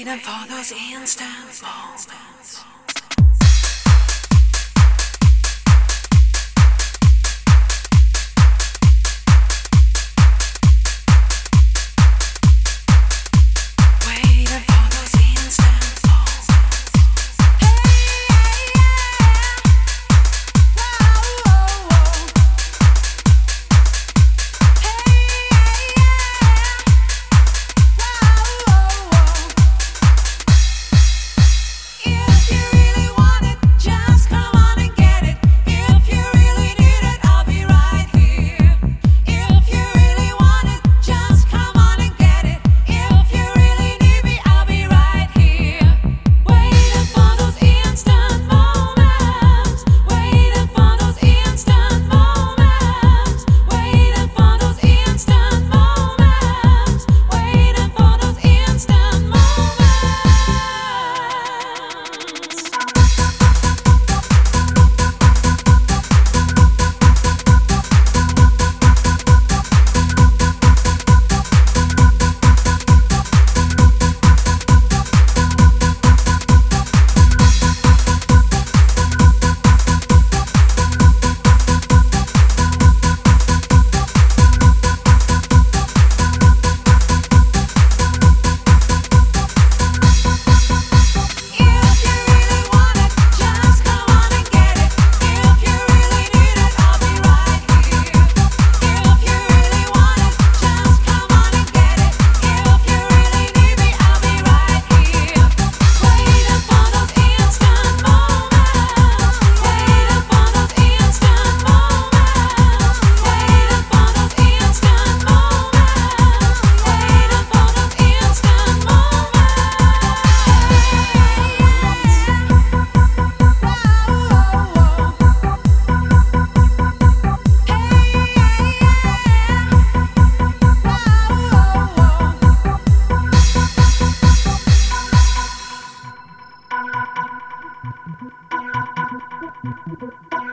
Waiting for those instant moments. Thank you.